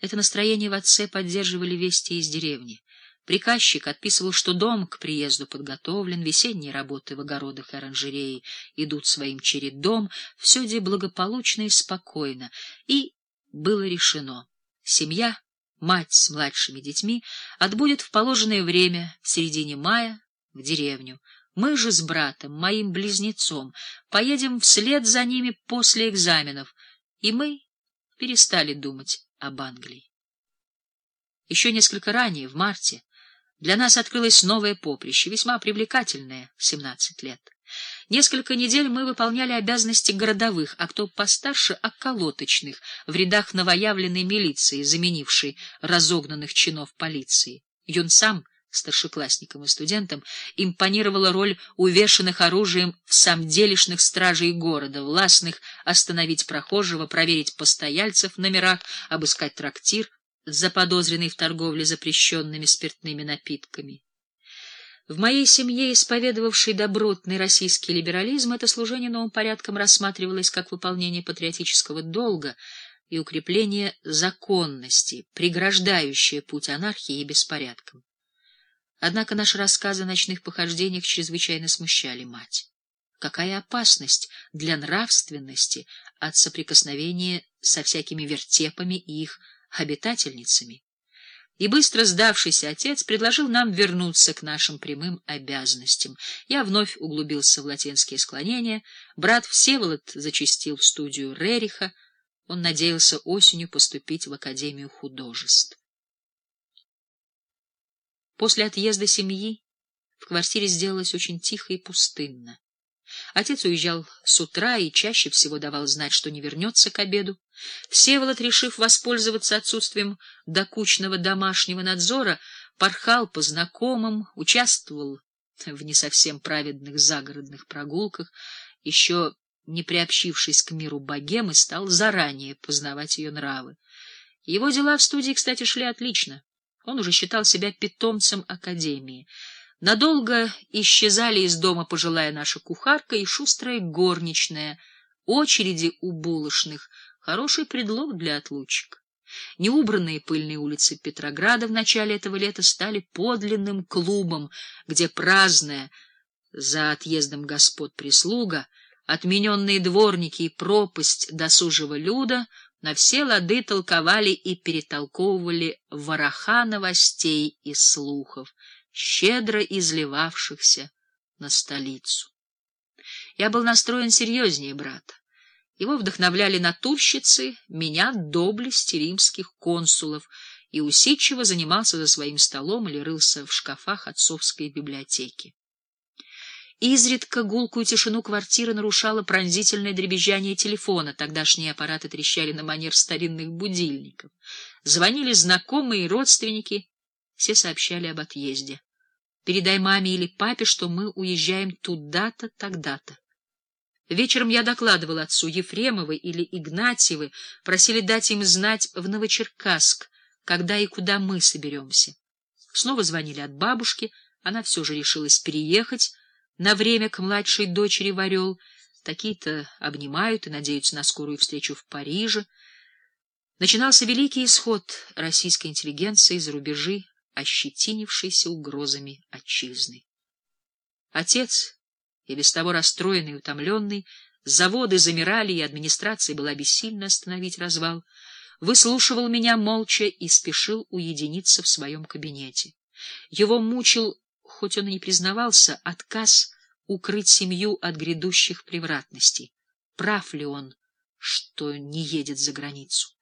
Это настроение в отце поддерживали вести из деревни. Приказчик отписывал, что дом к приезду подготовлен, весенние работы в огородах и оранжерее идут своим чередом, все где благополучно и спокойно. И было решено. Семья, мать с младшими детьми, отбудет в положенное время, в середине мая, в деревню. Мы же с братом, моим близнецом, поедем вслед за ними после экзаменов, и мы перестали думать об Англии. Еще несколько ранее, в марте, для нас открылось новое поприще, весьма привлекательное в 17 лет. Несколько недель мы выполняли обязанности городовых, а кто постарше — околоточных, в рядах новоявленной милиции, заменившей разогнанных чинов полиции. Юн сам, старшеклассникам и студентам, импонировала роль увешанных оружием в самделишных стражей города, властных остановить прохожего, проверить постояльцев в номерах, обыскать трактир, заподозренный в торговле запрещенными спиртными напитками. В моей семье, исповедовавшей добротный российский либерализм, это служение новым порядком рассматривалось как выполнение патриотического долга и укрепление законности, преграждающее путь анархии и беспорядкам. Однако наши рассказы о ночных похождениях чрезвычайно смущали мать. Какая опасность для нравственности от соприкосновения со всякими вертепами и их обитательницами. И быстро сдавшийся отец предложил нам вернуться к нашим прямым обязанностям. Я вновь углубился в латинские склонения, брат Всеволод зачастил в студию Рериха, он надеялся осенью поступить в Академию художеств. После отъезда семьи в квартире сделалось очень тихо и пустынно. Отец уезжал с утра и чаще всего давал знать, что не вернется к обеду. Всеволод, решив воспользоваться отсутствием докучного домашнего надзора, порхал по знакомым, участвовал в не совсем праведных загородных прогулках, еще не приобщившись к миру богемы, стал заранее познавать ее нравы. Его дела в студии, кстати, шли отлично. Он уже считал себя питомцем Академии — Надолго исчезали из дома пожилая наша кухарка и шустрая горничная. Очереди у булочных — хороший предлог для отлучек. Неубранные пыльные улицы Петрограда в начале этого лета стали подлинным клубом, где праздная за отъездом господ прислуга, отмененные дворники и пропасть досужего люда на все лады толковали и перетолковывали вороха новостей и слухов — щедро изливавшихся на столицу. Я был настроен серьезнее брата. Его вдохновляли натурщицы, меня — доблести римских консулов, и усидчиво занимался за своим столом или рылся в шкафах отцовской библиотеки. Изредка гулкую тишину квартиры нарушало пронзительное дребезжание телефона. Тогдашние аппараты трещали на манер старинных будильников. Звонили знакомые и родственники. Все сообщали об отъезде. Передай маме или папе, что мы уезжаем туда-то, тогда-то. Вечером я докладывал отцу Ефремовы или Игнатьевы, просили дать им знать в Новочеркасск, когда и куда мы соберемся. Снова звонили от бабушки, она все же решилась переехать на время к младшей дочери в Орел. Такие-то обнимают и надеются на скорую встречу в Париже. Начинался великий исход российской интеллигенции за рубежи ощетинившейся угрозами отчизны. Отец, и без того расстроенный и утомленный, заводы замирали, и администрация была бессильна остановить развал, выслушивал меня молча и спешил уединиться в своем кабинете. Его мучил, хоть он и не признавался, отказ укрыть семью от грядущих превратностей. Прав ли он, что не едет за границу?